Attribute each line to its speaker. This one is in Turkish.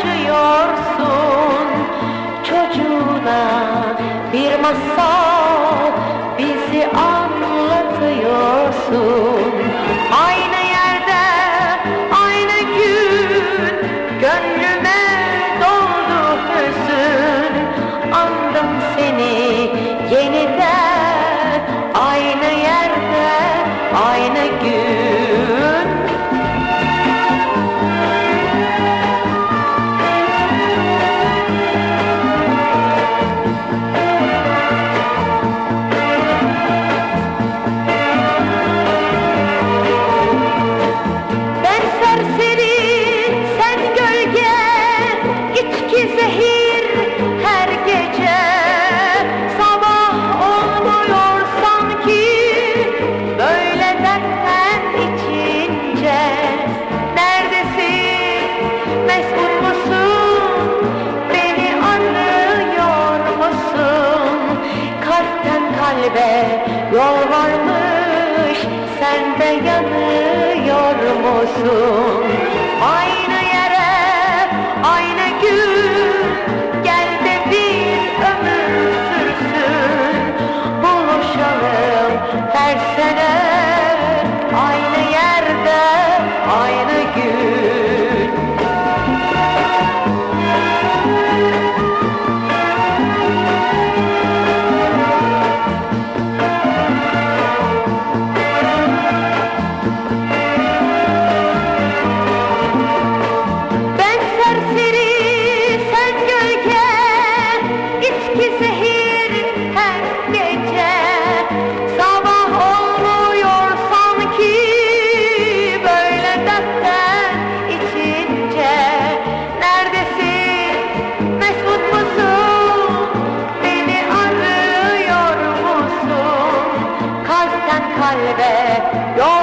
Speaker 1: taşıyorsun çocuğuna bir masal bizi anlatıyorsun. Yol varmış sen de yanıyor musun? kalbe yol